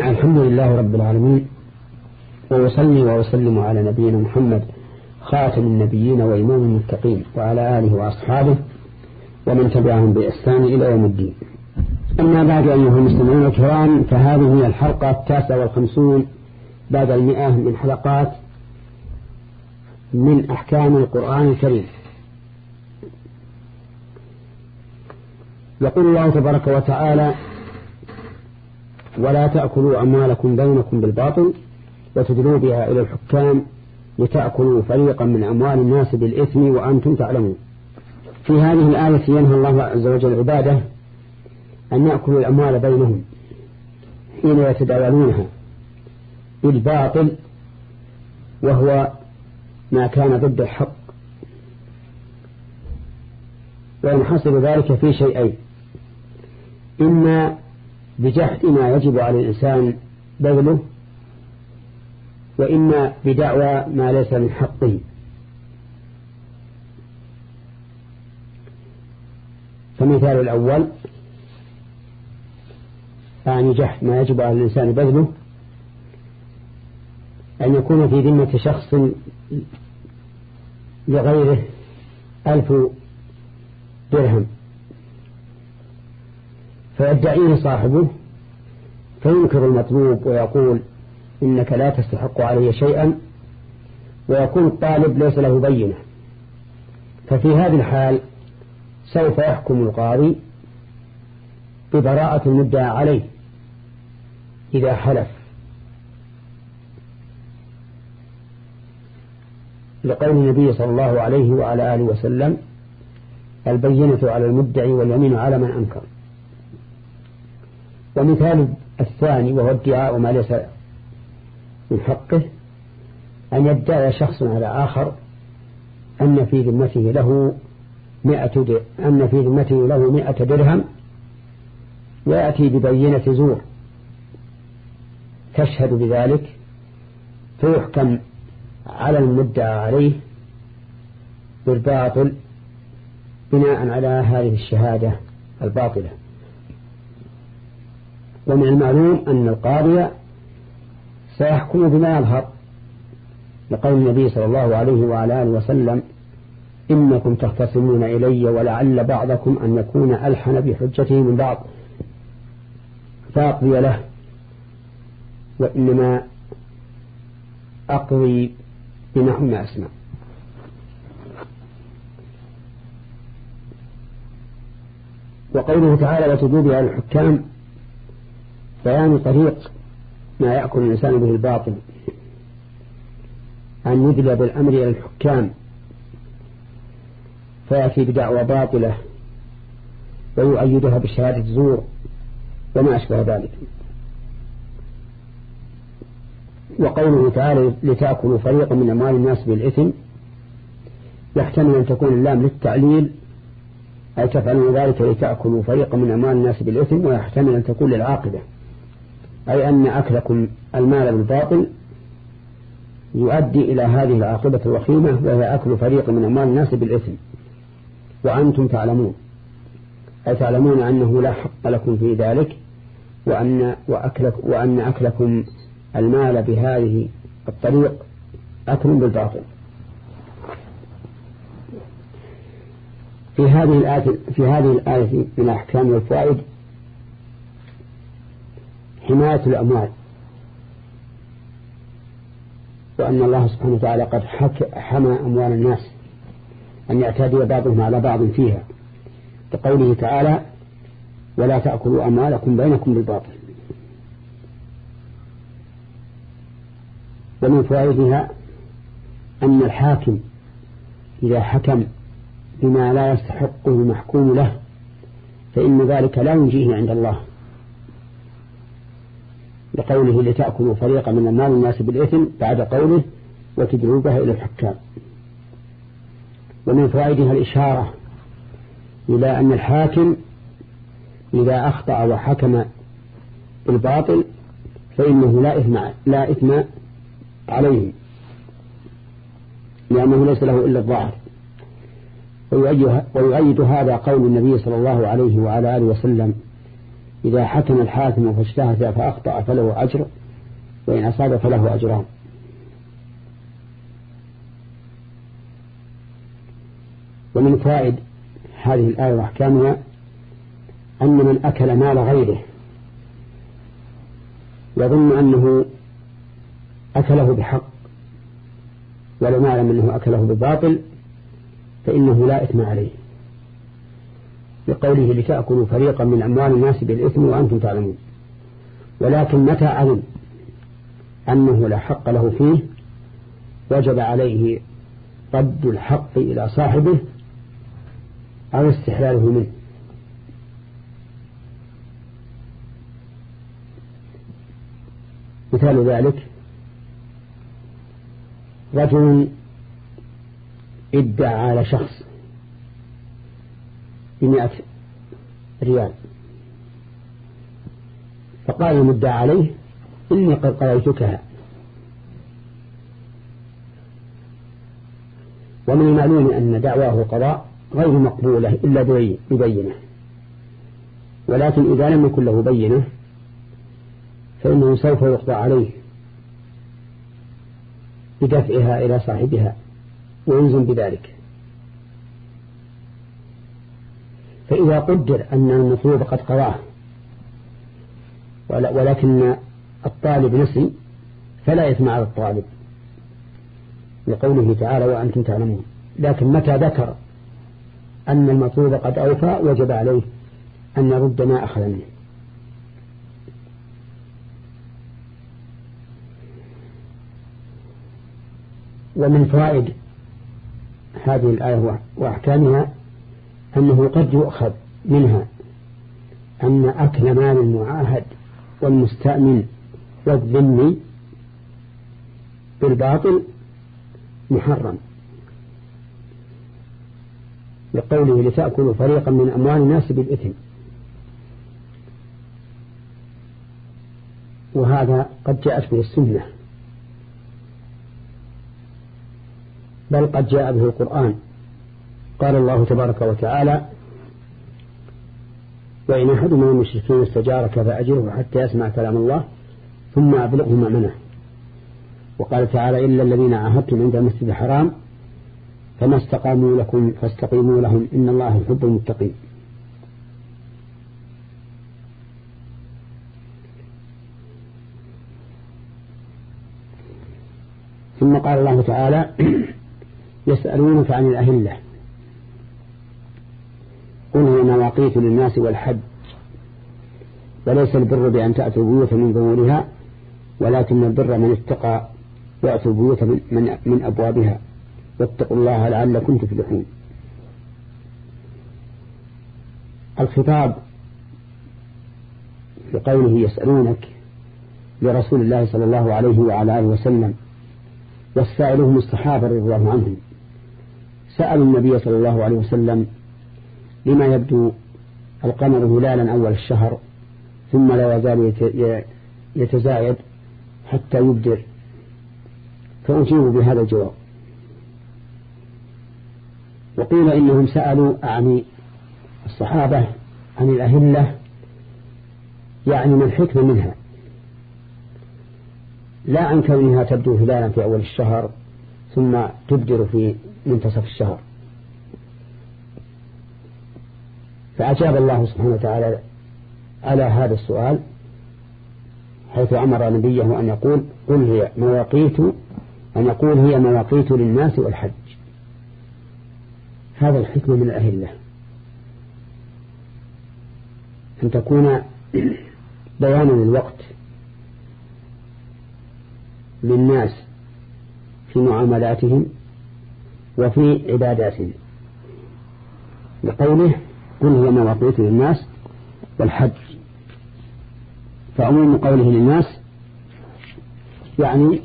الحمد لله رب العالمين وأصلي وأسلم على نبينا محمد خاتم النبيين وإمام المتقين وعلى آله وأصحابه ومن تبعهم بإحسان إلى يوم الدين. أما بعد أيها المسلمون الكرام فهذه هي الحلقة التاسعة والخمسون بعد المئة من حلقات من أحكام القرآن الكريم. يقول الله تبارك وتعالى ولا تأكلوا أموالكم بينكم بالباطل وتدلوا بها إلى الحكام لتأكلوا فريقا من أموال الناس بالإثم وأنتم تعلمون. في هذه الآية ينهى الله عز وجل عباده أن يأكلوا الأموال بينهم حين يتداولونها بالباطل وهو ما كان ضد الحق. وينحصر ذلك في شيئين. إما بجحد ما يجب على الإنسان بذله وإما بدعوى ما ليس من حقه. فمثال الأول يعني جحد ما يجب على الإنسان بذله أن يكون في ذمة شخص لغيره ألف درهم. فيدعيه صاحبه فينكر المطلوب ويقول إنك لا تستحق علي شيئا ويكون الطالب ليس له بينة. ففي هذه الحال سوف يحكم القاضي ببراءة المدعى عليه إذا حلف. لقول النبي صلى الله عليه وعلى آله وسلم البينة على المدعي واليمين على من أنكر. ومثال الثاني وهو ادعاء ما ليس من حقه أن يدعي شخص على آخر أن في ذمته له مئة أن في ذمته له مئة درهم ويأتي ببينة زور. تشهد بذلك فيحكم على المدعى عليه بالباطل بناء على هذه الشهادة الباطلة. ومن المعلوم أن القاضي سيحكم بما يظهر لقول النبي صلى الله عليه وعلى آله وسلم إنكم تختصمون إلي ولعل بعضكم أن يكون ألحن بحجته من بعض. فأقضي له وإنما أقضي بنحو ما أسمع وقوله تعالى وتدوب على الحكام بيان طريق ما يأكل الإنسان به الباطل. أن يدلى بالأمر إلى الحكام. فيأتي بدعوى باطلة ويؤيدها بشهادة زور وما أشبه ذلك. وقوله تعالى لتأكلوا فريقا من أموال الناس بالإثم. يحتمل أن تكون اللام للتعليل. أي تفعلون ذلك لتأكلوا فريقا من أموال الناس بالإثم. ويحتمل أن تكون للعاقبة. أي أن أكلكم المال بالباطل يؤدي إلى هذه العاقبة الوخيمة وهي أكل فريق من أموال الناس بالإثم. وأنتم تعلمون. أي تعلمون أنه لا حق لكم في ذلك وأن, وأكلك وأن أكلكم المال بهذه الطريق أكل بالباطل. في هذه الآية في هذه الآية من الأحكام والفوائد حماية الأموال. وأن الله سبحانه وتعالى قد حمى أموال الناس أن يعتدي بعضهم على بعض فيها. كقوله تعالى ولا تأكلوا أموالكم بينكم بالباطل. ومن فوائدها أن الحاكم إذا حكم بما لا يستحقه المحكوم له فإن ذلك لا ينجيه عند الله. لقوله لتأكلوا فريقا من المال الناس بالإثم بعد قوله وتدعوبها إلى الحكام. ومن فوائدها الإشارة إلى أن الحاكم إذا أخطأ وحكم بالباطل فإنه لا إثم لا إثم عليه لأنه ليس له إلا الظاهر. ويؤيد هذا قول النبي صلى الله عليه وعلى آله وسلم إذا حكم الحاكم فاجتهد فأخطأ فله أجر وإن أصاب فله أجران. ومن فائد هذه الآية وأحكامها أن من أكل مال غيره يظن أنه أكله بحق ولو يعلم أنه أكله بباطل فإنه لا إثم عليه. لقوله لتأكلوا فريقا من أموال الناس بالإثم وأنتم تعلمون. ولكن متى علم أنه لا حق له فيه؟ وجب عليه رد الحق إلى صاحبه أو استحلاله منه. مثال ذلك رجل ادعى على شخص بمئة ريال. فقال المدعى عليه إني قد قضيتكها. ومن المعلوم أن دعواه قضاء غير مقبولة إلا ببينة. ولكن إذا لم يكن له بينة فإنه سوف يقضى عليه بدفعها إلى صاحبها ويلزم بذلك. فإذا قدر أن المطلوب قد قضاه ولكن الطالب نسي فلا يثم على الطالب لقوله تعالى وأنتم تعلمون. لكن متى ذكر أن المطلوب قد أوفى وجب عليه أن يرد ما أخذ منه. ومن فوائد هذه الآية وأحكامها أنه قد يؤخذ منها أن أكل مال المعاهد والمستأمن والذمي بالباطل محرم. لقوله لتأكلوا فريقا من أموال الناس بالإثم. وهذا قد جاءت به السنة. بل قد جاء به القرآن. قال الله تبارك وتعالى وإن أحد من المشركين استجارك فأجره حتى يسمع كلام الله ثم أبلغه مأمنة. وقال تعالى إلا الذين عاهدتم عند المسجد الحرام فما استقاموا لكم فاستقيموا لهم إن الله يحب المتقين. ثم قال الله تعالى يسألونك عن الأهلة قل مواقيت للناس والحج وليس البر بأن تأتوا بيوت من ظهورها ولكن البر من اتقى وأتوا بيوت من, من أبوابها. واتقوا الله لعلكم تفلحون. الخطاب في قوله يسألونك لرسول الله صلى الله عليه وعلى آله وسلم والسائل هم الصحابة رضي الله عنهم سألوا النبي صلى الله عليه وسلم لما يبدو القمر هلالا أول الشهر ثم لا يزال يتزايد حتى يبدر فأجيب بهذا الجواب. وقيل إنهم سألوا أعني الصحابة عن الأهلة يعني ما الحكمة منها؟ لا عن كونها تبدو هلالا في أول الشهر ثم تبدر في منتصف الشهر. فأجاب الله سبحانه وتعالى على هذا السؤال حيث أمر نبيه أن يقول قل هي مواقيت أن يقول هي مواقيت للناس والحج. هذا الحكمة من الأهلة. أن تكون بيانا للوقت للناس في معاملاتهم وفي عباداتهم. لقوله قل هي مواقيت للناس والحج. فعموم قوله للناس يعني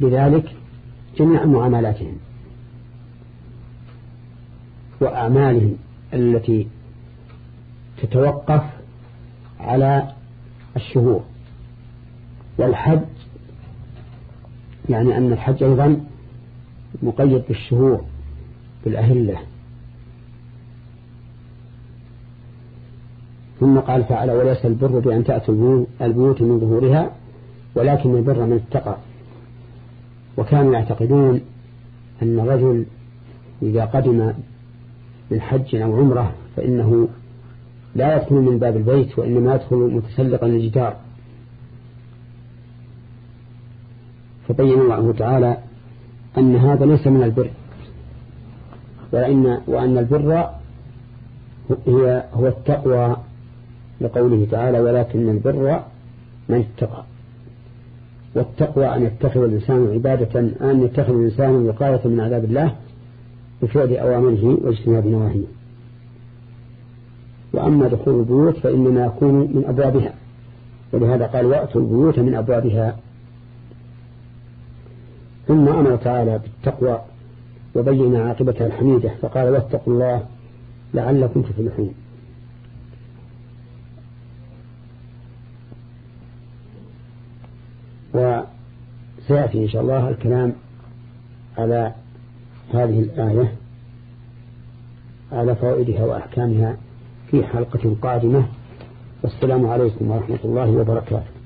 بذلك جميع معاملاتهم وأعمالهم التي تتوقف على الشهور. والحج يعني أن الحج أيضا مقيد بالشهور بالأهلة. ثم قال تعالى وليس البر بأن تأتوا البيوت من ظهورها ولكن البر من اتقى. وكانوا يعتقدون أن الرجل إذا قدم من حج أو عمرة فإنه لا يدخل من باب البيت وإنما يدخل متسلقا للجدار. فبين الله تعالى أن هذا ليس من البر. وإن وأن البر هي هو التقوى لقوله تعالى ولكن البر من اتقى والتقوى أن يتخذ الإنسان عبادة أن يتخذ الإنسان وقاية من عذاب الله بفعل أوامره واجتناب نواهيه. وأما دخول البيوت فإنما يكون من أبوابها. ولهذا قال وأتوا البيوت من أبوابها ثم أمر تعالى بالتقوى وبين عاقبتها الحميدة فقال واتقوا الله لعلكم تفلحون. وسيأتي إن شاء الله الكلام على هذه الآية على فوائدها وأحكامها في حلقة قادمة. والسلام عليكم ورحمة الله وبركاته.